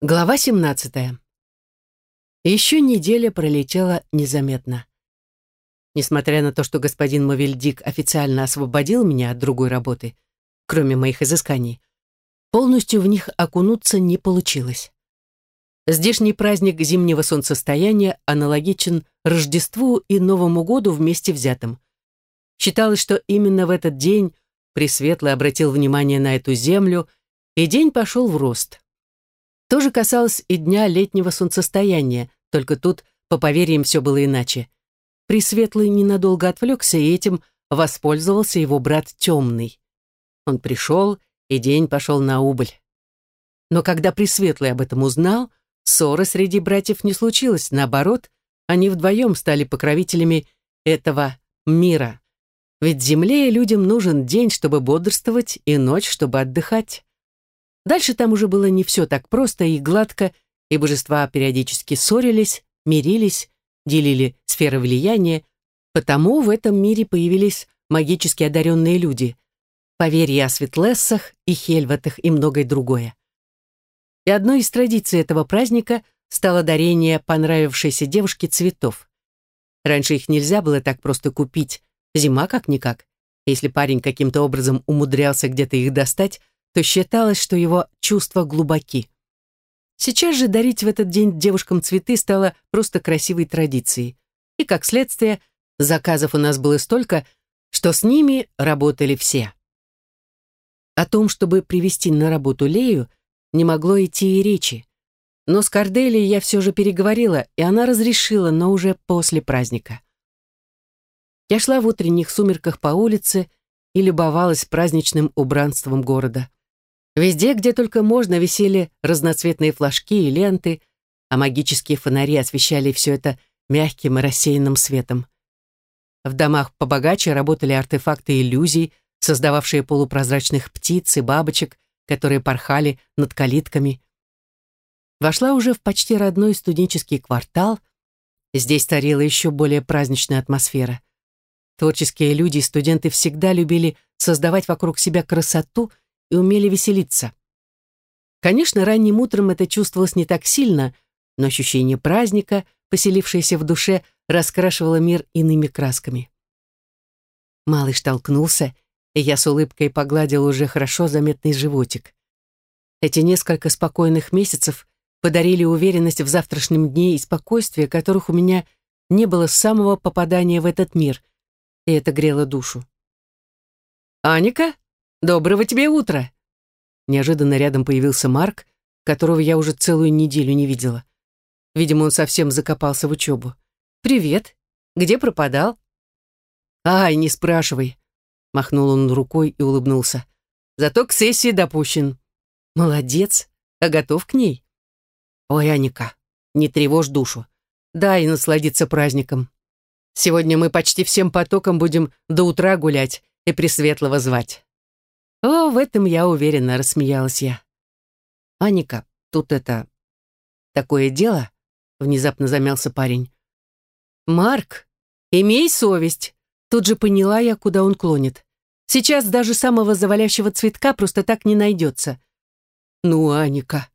Глава 17. Еще неделя пролетела незаметно. Несмотря на то, что господин Мовельдик официально освободил меня от другой работы, кроме моих изысканий, полностью в них окунуться не получилось. Здешний праздник зимнего солнцестояния аналогичен Рождеству и Новому году вместе взятым. Считалось, что именно в этот день Пресветлый обратил внимание на эту землю, и день пошел в рост. То же касалось и дня летнего солнцестояния, только тут, по поверьям, все было иначе. Пресветлый ненадолго отвлекся, и этим воспользовался его брат Темный. Он пришел, и день пошел на убыль. Но когда Пресветлый об этом узнал, ссоры среди братьев не случилось, наоборот, они вдвоем стали покровителями этого мира. Ведь земле и людям нужен день, чтобы бодрствовать, и ночь, чтобы отдыхать. Дальше там уже было не все так просто и гладко, и божества периодически ссорились, мирились, делили сферы влияния, потому в этом мире появились магически одаренные люди, поверья о светлессах и хельватах и многое другое. И одной из традиций этого праздника стало дарение понравившейся девушке цветов. Раньше их нельзя было так просто купить, зима как-никак. Если парень каким-то образом умудрялся где-то их достать, то считалось, что его чувства глубоки. Сейчас же дарить в этот день девушкам цветы стало просто красивой традицией. И, как следствие, заказов у нас было столько, что с ними работали все. О том, чтобы привести на работу Лею, не могло идти и речи. Но с Корделией я все же переговорила, и она разрешила, но уже после праздника. Я шла в утренних сумерках по улице и любовалась праздничным убранством города. Везде, где только можно, висели разноцветные флажки и ленты, а магические фонари освещали все это мягким и рассеянным светом. В домах побогаче работали артефакты иллюзий, создававшие полупрозрачных птиц и бабочек, которые порхали над калитками. Вошла уже в почти родной студенческий квартал. Здесь царила еще более праздничная атмосфера. Творческие люди и студенты всегда любили создавать вокруг себя красоту и умели веселиться. Конечно, ранним утром это чувствовалось не так сильно, но ощущение праздника, поселившееся в душе, раскрашивало мир иными красками. Малыш толкнулся, и я с улыбкой погладил уже хорошо заметный животик. Эти несколько спокойных месяцев подарили уверенность в завтрашнем дне и спокойствие, которых у меня не было с самого попадания в этот мир, и это грело душу. «Аника?» «Доброго тебе утра!» Неожиданно рядом появился Марк, которого я уже целую неделю не видела. Видимо, он совсем закопался в учебу. «Привет! Где пропадал?» «Ай, не спрашивай!» Махнул он рукой и улыбнулся. «Зато к сессии допущен». «Молодец! А готов к ней?» «Ой, Аника, не тревожь душу. Дай насладиться праздником. Сегодня мы почти всем потоком будем до утра гулять и Пресветлого звать». «О, в этом я уверена», — рассмеялась я. «Аника, тут это... такое дело?» — внезапно замялся парень. «Марк, имей совесть!» Тут же поняла я, куда он клонит. «Сейчас даже самого завалящего цветка просто так не найдется». «Ну, Аника...»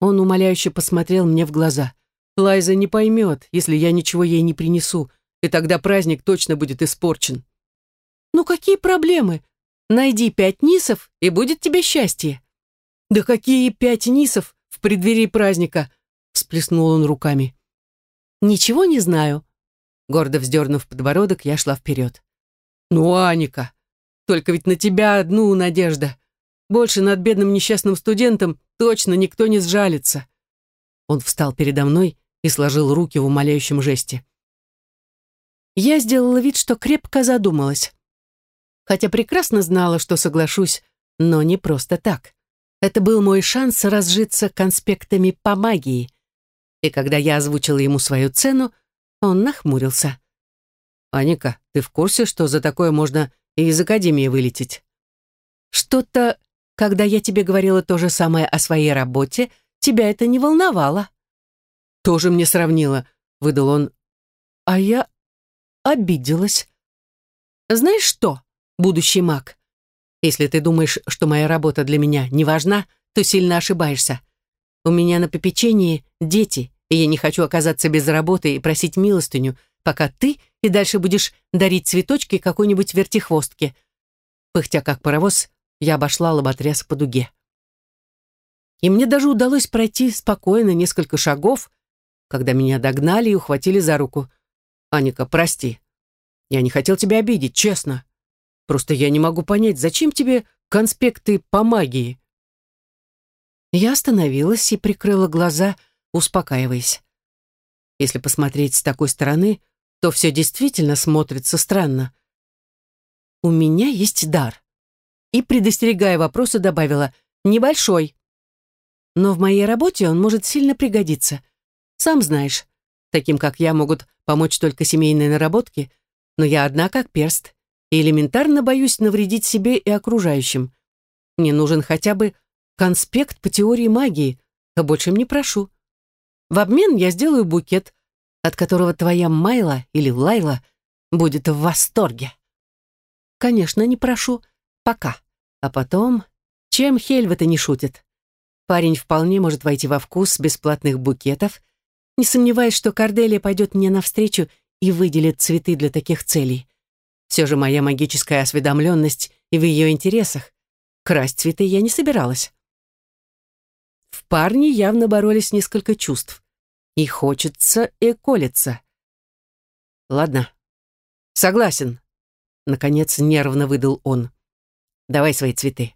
Он умоляюще посмотрел мне в глаза. «Лайза не поймет, если я ничего ей не принесу, и тогда праздник точно будет испорчен». «Ну какие проблемы?» Найди пять нисов, и будет тебе счастье». «Да какие пять нисов в преддверии праздника?» всплеснул он руками. «Ничего не знаю». Гордо вздернув подбородок, я шла вперед. «Ну, Аника, только ведь на тебя одну надежда. Больше над бедным несчастным студентом точно никто не сжалится». Он встал передо мной и сложил руки в умоляющем жесте. Я сделала вид, что крепко задумалась хотя прекрасно знала, что соглашусь, но не просто так. Это был мой шанс разжиться конспектами по магии. И когда я озвучила ему свою цену, он нахмурился. «Аника, ты в курсе, что за такое можно и из Академии вылететь?» «Что-то, когда я тебе говорила то же самое о своей работе, тебя это не волновало». «Тоже мне сравнила», — выдал он. А я обиделась. «Знаешь что?» Будущий маг. Если ты думаешь, что моя работа для меня не важна, то сильно ошибаешься. У меня на попечении дети, и я не хочу оказаться без работы и просить милостыню, пока ты и дальше будешь дарить цветочки какой-нибудь вертихвостке. Пыхтя как паровоз, я обошла лоботряс по дуге. И мне даже удалось пройти спокойно несколько шагов, когда меня догнали и ухватили за руку. «Аника, прости. Я не хотел тебя обидеть, честно. Просто я не могу понять, зачем тебе конспекты по магии?» Я остановилась и прикрыла глаза, успокаиваясь. Если посмотреть с такой стороны, то все действительно смотрится странно. У меня есть дар. И, предостерегая вопросы, добавила «небольшой». Но в моей работе он может сильно пригодиться. Сам знаешь, таким как я могут помочь только семейные наработки, но я одна как перст и элементарно боюсь навредить себе и окружающим. Мне нужен хотя бы конспект по теории магии, а больше не прошу. В обмен я сделаю букет, от которого твоя Майла или Лайла будет в восторге. Конечно, не прошу. Пока. А потом, чем Хельвета не шутит? Парень вполне может войти во вкус бесплатных букетов, не сомневаясь, что Корделия пойдет мне навстречу и выделит цветы для таких целей. Все же моя магическая осведомленность и в ее интересах. Красть цветы я не собиралась. В парне явно боролись несколько чувств. И хочется, и колется. Ладно. Согласен. Наконец нервно выдал он. Давай свои цветы.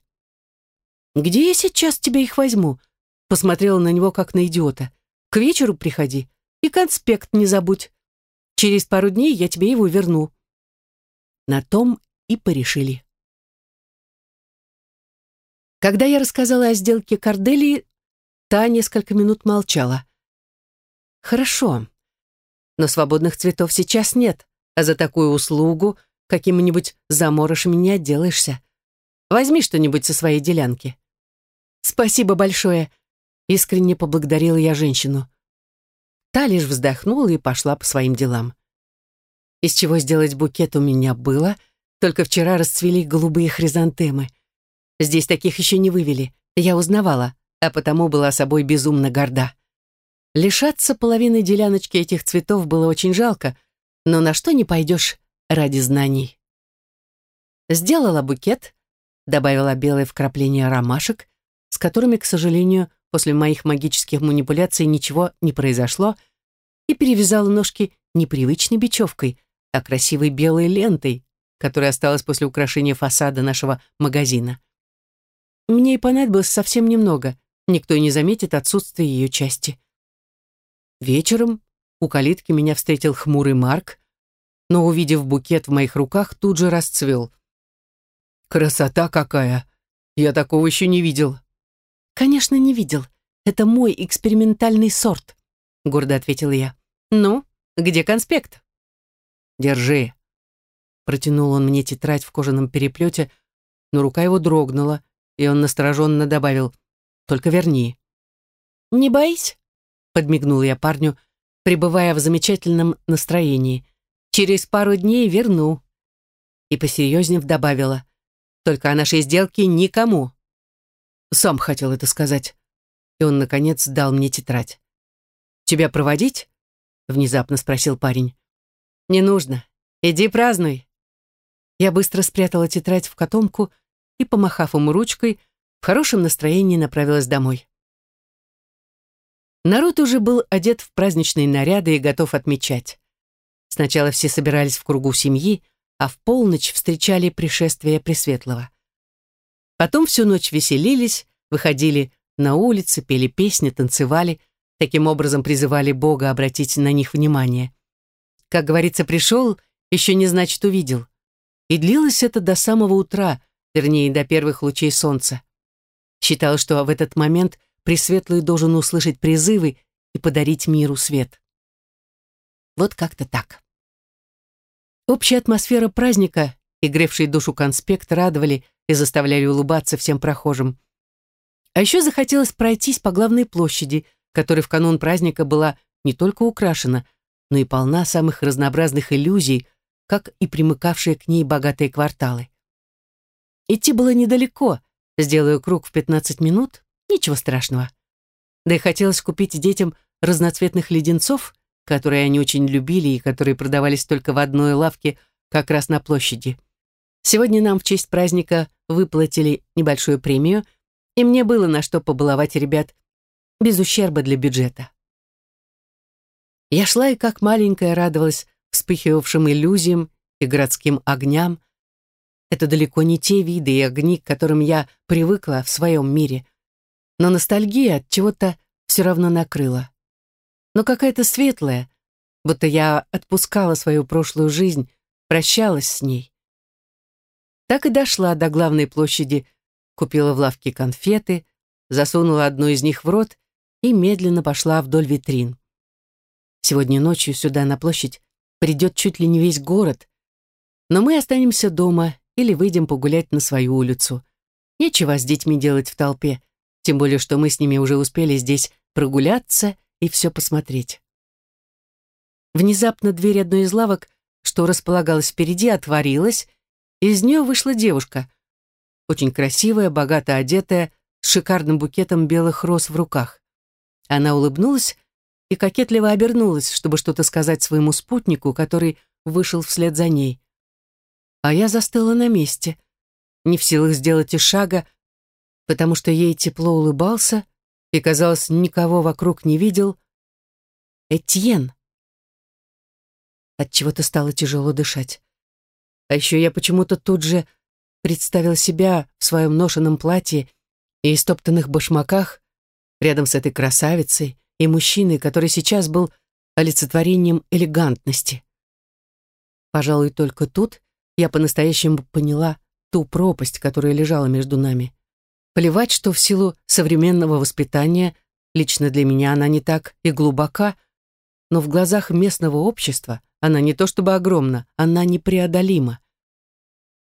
Где я сейчас тебе их возьму? Посмотрела на него, как на идиота. К вечеру приходи и конспект не забудь. Через пару дней я тебе его верну. На том и порешили. Когда я рассказала о сделке Корделии, та несколько минут молчала. Хорошо. Но свободных цветов сейчас нет, а за такую услугу каким-нибудь заморышем не отделаешься. Возьми что-нибудь со своей делянки. Спасибо большое. Искренне поблагодарила я женщину. Та лишь вздохнула и пошла по своим делам. Из чего сделать букет у меня было, только вчера расцвели голубые хризантемы. Здесь таких еще не вывели, я узнавала, а потому была собой безумно горда. Лишаться половины деляночки этих цветов было очень жалко, но на что не пойдешь ради знаний. Сделала букет, добавила белое вкрапление ромашек, с которыми, к сожалению, после моих магических манипуляций ничего не произошло, и перевязала ножки непривычной бечевкой, а красивой белой лентой, которая осталась после украшения фасада нашего магазина. Мне и понадобилось совсем немного, никто не заметит отсутствие ее части. Вечером у калитки меня встретил хмурый Марк, но, увидев букет в моих руках, тут же расцвел. «Красота какая! Я такого еще не видел!» «Конечно, не видел. Это мой экспериментальный сорт», — гордо ответила я. «Ну, где конспект?» «Держи». Протянул он мне тетрадь в кожаном переплете, но рука его дрогнула, и он настороженно добавил «Только верни». «Не боись», подмигнул я парню, пребывая в замечательном настроении. Через пару дней верну. И посерьезнее добавила. Только о нашей сделке никому. Сам хотел это сказать. И он, наконец, дал мне тетрадь. «Тебя проводить?» Внезапно спросил парень. «Не нужно. Иди празднуй». Я быстро спрятала тетрадь в котомку и, помахав ему ручкой, в хорошем настроении направилась домой. Народ уже был одет в праздничные наряды и готов отмечать. Сначала все собирались в кругу семьи, а в полночь встречали пришествие Пресветлого. Потом всю ночь веселились, выходили на улицы, пели песни, танцевали, таким образом призывали Бога обратить на них внимание. Как говорится, пришел, еще не значит увидел. И длилось это до самого утра, вернее, до первых лучей солнца. Считал, что в этот момент – Пресветлый должен услышать призывы и подарить миру свет. Вот как-то так. Общая атмосфера праздника и гревший душу конспект радовали и заставляли улыбаться всем прохожим. А еще захотелось пройтись по главной площади, которая в канун праздника была не только украшена, но и полна самых разнообразных иллюзий, как и примыкавшие к ней богатые кварталы. Идти было недалеко, сделаю круг в 15 минут, Ничего страшного. Да и хотелось купить детям разноцветных леденцов, которые они очень любили и которые продавались только в одной лавке как раз на площади. Сегодня нам в честь праздника выплатили небольшую премию, и мне было на что побаловать ребят без ущерба для бюджета. Я шла и как маленькая радовалась вспыхивавшим иллюзиям и городским огням. Это далеко не те виды и огни, к которым я привыкла в своем мире. Но ностальгия от чего-то все равно накрыла. Но какая-то светлая, будто я отпускала свою прошлую жизнь, прощалась с ней. Так и дошла до главной площади, купила в лавке конфеты, засунула одну из них в рот и медленно пошла вдоль витрин. Сегодня ночью сюда, на площадь, придет чуть ли не весь город, но мы останемся дома или выйдем погулять на свою улицу. Нечего с детьми делать в толпе, тем более, что мы с ними уже успели здесь прогуляться и все посмотреть. Внезапно дверь одной из лавок, что располагалась впереди, отворилась, и из нее вышла девушка, очень красивая, богато одетая, с шикарным букетом белых роз в руках. Она улыбнулась и кокетливо обернулась, чтобы что-то сказать своему спутнику, который вышел вслед за ней. А я застыла на месте, не в силах сделать и шага, потому что ей тепло улыбался и, казалось, никого вокруг не видел. Этьен. Отчего-то стало тяжело дышать. А еще я почему-то тут же представил себя в своем ношенном платье и истоптанных башмаках, рядом с этой красавицей и мужчиной, который сейчас был олицетворением элегантности. Пожалуй, только тут я по-настоящему поняла ту пропасть, которая лежала между нами. Плевать, что в силу современного воспитания лично для меня она не так и глубока, но в глазах местного общества она не то чтобы огромна, она непреодолима.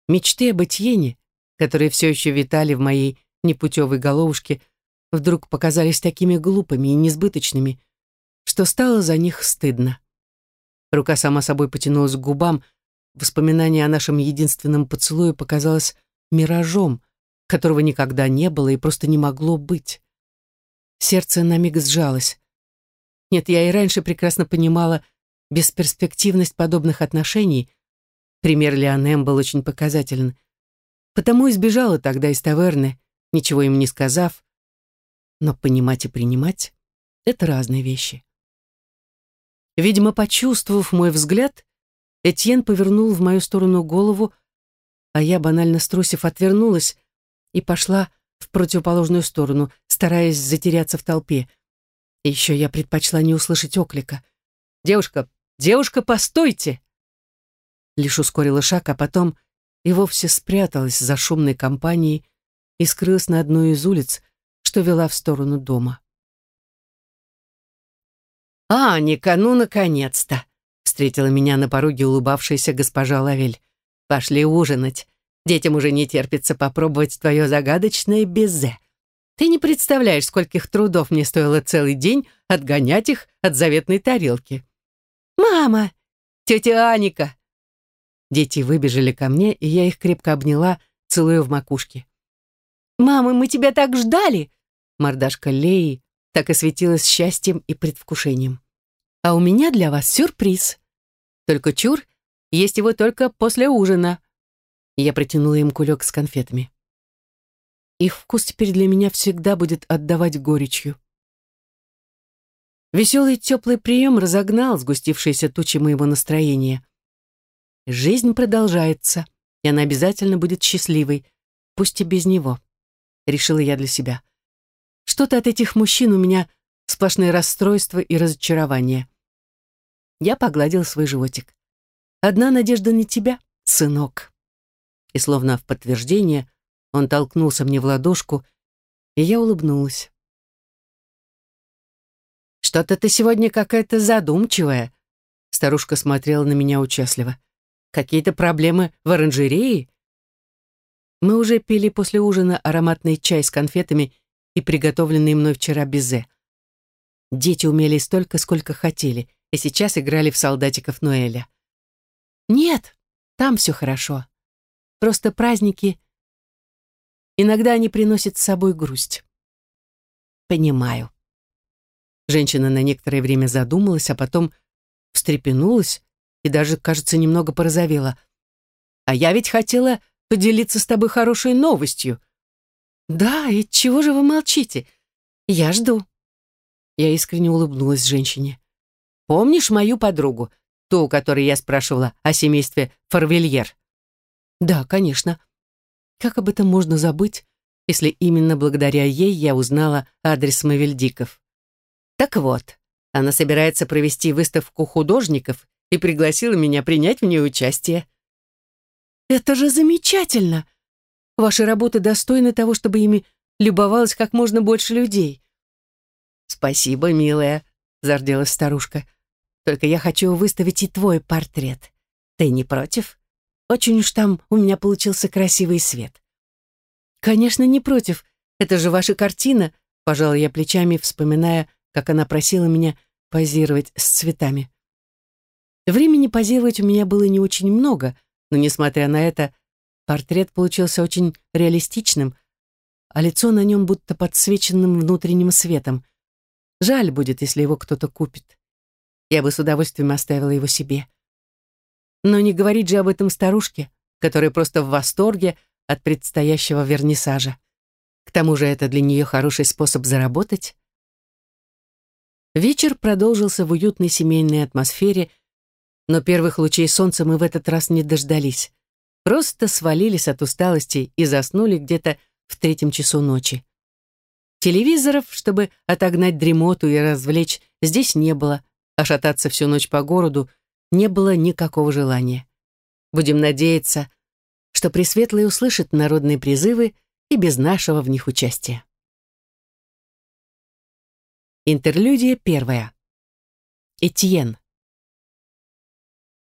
Мечты об Этьене, которые все еще витали в моей непутевой головушке, вдруг показались такими глупыми и несбыточными, что стало за них стыдно. Рука сама собой потянулась к губам, воспоминание о нашем единственном поцелуе показалось миражом, которого никогда не было и просто не могло быть. Сердце на миг сжалось. Нет, я и раньше прекрасно понимала бесперспективность подобных отношений. Пример Леонем был очень показателен. Потому избежала тогда из таверны, ничего им не сказав, но понимать и принимать — это разные вещи. Видимо, почувствовав мой взгляд, Этьен повернул в мою сторону голову, а я, банально струсив, отвернулась и пошла в противоположную сторону, стараясь затеряться в толпе. И еще я предпочла не услышать оклика. «Девушка! Девушка, постойте!» Лишь ускорила шаг, а потом и вовсе спряталась за шумной компанией и скрылась на одной из улиц, что вела в сторону дома. «Аника, ну, наконец-то!» — встретила меня на пороге улыбавшаяся госпожа Лавель. «Пошли ужинать. Детям уже не терпится попробовать твое загадочное безе. Ты не представляешь, скольких трудов мне стоило целый день отгонять их от заветной тарелки». «Мама! Тетя Аника!» Дети выбежали ко мне, и я их крепко обняла, целуя в макушке. «Мама, мы тебя так ждали!» Мордашка Леи так и светилась счастьем и предвкушением. «А у меня для вас сюрприз. Только чур, есть его только после ужина». Я протянула им кулек с конфетами. Их вкус теперь для меня всегда будет отдавать горечью. Веселый теплый прием разогнал сгустившиеся тучи моего настроения. Жизнь продолжается, и она обязательно будет счастливой, пусть и без него, решила я для себя. Что-то от этих мужчин у меня сплошные расстройства и разочарования. Я погладил свой животик. Одна надежда на тебя, сынок. И словно в подтверждение он толкнулся мне в ладошку, и я улыбнулась. «Что-то ты сегодня какая-то задумчивая», старушка смотрела на меня участливо. «Какие-то проблемы в оранжерее?» Мы уже пили после ужина ароматный чай с конфетами и приготовленные мной вчера безе. Дети умели столько, сколько хотели, и сейчас играли в солдатиков Ноэля. Нет, там все хорошо. Просто праздники... Иногда они приносят с собой грусть. Понимаю. Женщина на некоторое время задумалась, а потом встрепенулась и даже, кажется, немного порозовела. «А я ведь хотела поделиться с тобой хорошей новостью». «Да, и чего же вы молчите? Я жду». Я искренне улыбнулась женщине. «Помнишь мою подругу, ту, у которой я спрашивала о семействе Фарвельер?» «Да, конечно. Как об этом можно забыть, если именно благодаря ей я узнала адрес Мавельдиков?» «Так вот, она собирается провести выставку художников и пригласила меня принять в ней участие». «Это же замечательно! Ваши работы достойны того, чтобы ими любовалось как можно больше людей». «Спасибо, милая», — зарделась старушка. «Только я хочу выставить и твой портрет. Ты не против? Очень уж там у меня получился красивый свет». «Конечно, не против. Это же ваша картина», — пожала я плечами, вспоминая, как она просила меня позировать с цветами. Времени позировать у меня было не очень много, но, несмотря на это, портрет получился очень реалистичным, а лицо на нем будто подсвеченным внутренним светом. Жаль будет, если его кто-то купит. Я бы с удовольствием оставила его себе. Но не говорить же об этом старушке, которая просто в восторге от предстоящего вернисажа. К тому же это для нее хороший способ заработать. Вечер продолжился в уютной семейной атмосфере, но первых лучей солнца мы в этот раз не дождались. Просто свалились от усталости и заснули где-то в третьем часу ночи. Телевизоров, чтобы отогнать дремоту и развлечь, здесь не было, а шататься всю ночь по городу не было никакого желания. Будем надеяться, что Пресветлый услышит народные призывы и без нашего в них участия. Интерлюдия первая. Этьен.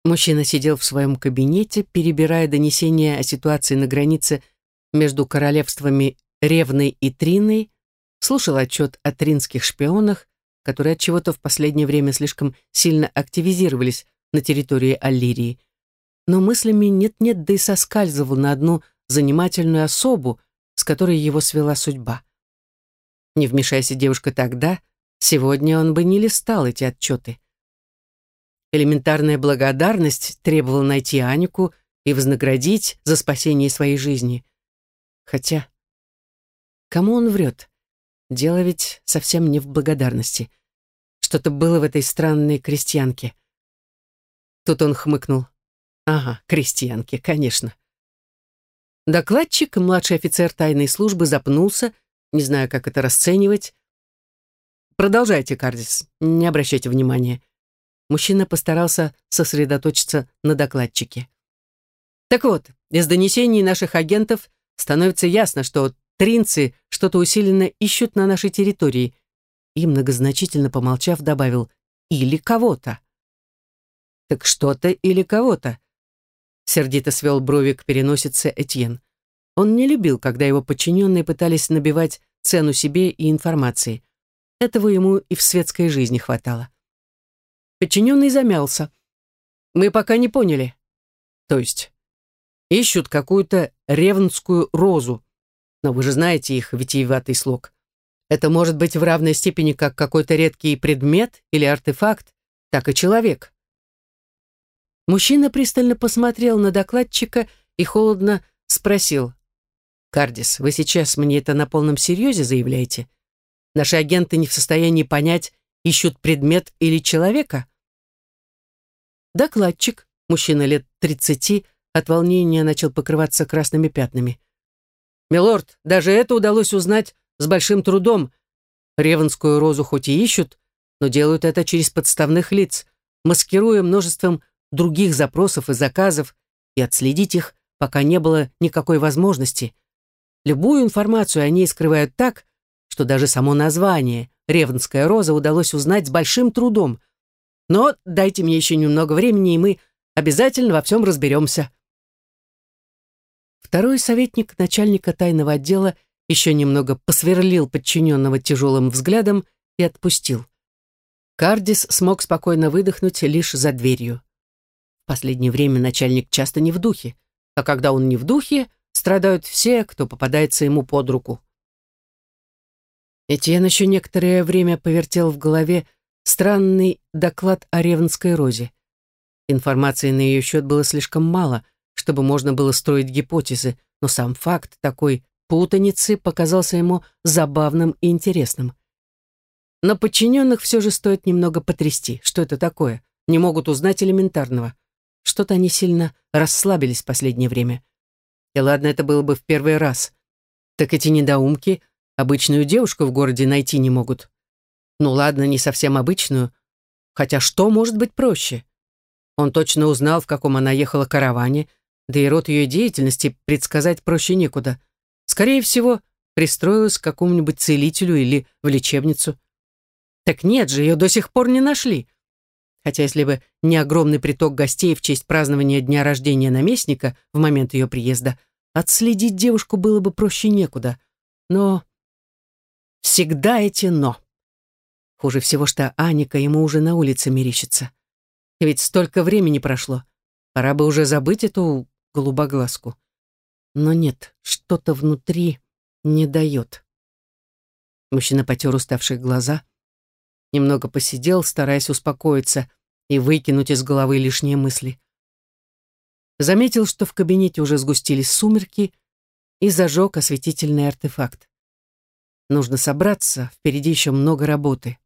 Мужчина сидел в своем кабинете, перебирая донесения о ситуации на границе между королевствами Ревной и Триной, слушал отчет о тринских шпионах, которые от чего-то в последнее время слишком сильно активизировались на территории Аллирии, но мыслями нет-нет, да и соскальзывал на одну занимательную особу, с которой его свела судьба. Не вмешайся девушка тогда — Сегодня он бы не листал эти отчеты. Элементарная благодарность требовала найти Анику и вознаградить за спасение своей жизни. Хотя, кому он врет? Дело ведь совсем не в благодарности. Что-то было в этой странной крестьянке. Тут он хмыкнул. Ага, крестьянке, конечно. Докладчик, младший офицер тайной службы, запнулся, не зная, как это расценивать, Продолжайте, Кардис, не обращайте внимания. Мужчина постарался сосредоточиться на докладчике. Так вот, из донесений наших агентов становится ясно, что тринцы что-то усиленно ищут на нашей территории. И многозначительно помолчав, добавил «или кого-то». «Так что-то или кого-то», — сердито свел брови к переносице Этьен. Он не любил, когда его подчиненные пытались набивать цену себе и информации. Этого ему и в светской жизни хватало. Подчиненный замялся. «Мы пока не поняли». «То есть?» «Ищут какую-то ревнскую розу. Но вы же знаете их витиеватый слог. Это может быть в равной степени как какой-то редкий предмет или артефакт, так и человек». Мужчина пристально посмотрел на докладчика и холодно спросил. «Кардис, вы сейчас мне это на полном серьезе заявляете?» Наши агенты не в состоянии понять, ищут предмет или человека. Докладчик, мужчина лет тридцати, от волнения начал покрываться красными пятнами. «Милорд, даже это удалось узнать с большим трудом. Ревенскую розу хоть и ищут, но делают это через подставных лиц, маскируя множеством других запросов и заказов, и отследить их пока не было никакой возможности. Любую информацию они скрывают так, что даже само название «Ревнская роза» удалось узнать с большим трудом. Но дайте мне еще немного времени, и мы обязательно во всем разберемся. Второй советник начальника тайного отдела еще немного посверлил подчиненного тяжелым взглядом и отпустил. Кардис смог спокойно выдохнуть лишь за дверью. В последнее время начальник часто не в духе, а когда он не в духе, страдают все, кто попадается ему под руку. Этьен еще некоторое время повертел в голове странный доклад о Ревенской розе. Информации на ее счет было слишком мало, чтобы можно было строить гипотезы, но сам факт такой путаницы показался ему забавным и интересным. Но подчиненных все же стоит немного потрясти. Что это такое? Не могут узнать элементарного. Что-то они сильно расслабились в последнее время. И ладно, это было бы в первый раз. Так эти недоумки обычную девушку в городе найти не могут. Ну ладно, не совсем обычную. Хотя что может быть проще? Он точно узнал, в каком она ехала караване, да и род ее деятельности предсказать проще некуда. Скорее всего, пристроилась к какому-нибудь целителю или в лечебницу. Так нет же, ее до сих пор не нашли. Хотя если бы не огромный приток гостей в честь празднования дня рождения наместника в момент ее приезда, отследить девушку было бы проще некуда. Но всегда эти «но». Хуже всего, что Аника ему уже на улице мерещится. Ведь столько времени прошло. Пора бы уже забыть эту голубоглазку. Но нет, что-то внутри не дает. Мужчина потер уставшие глаза, немного посидел, стараясь успокоиться и выкинуть из головы лишние мысли. Заметил, что в кабинете уже сгустились сумерки, и зажег осветительный артефакт. Нужно собраться, впереди еще много работы.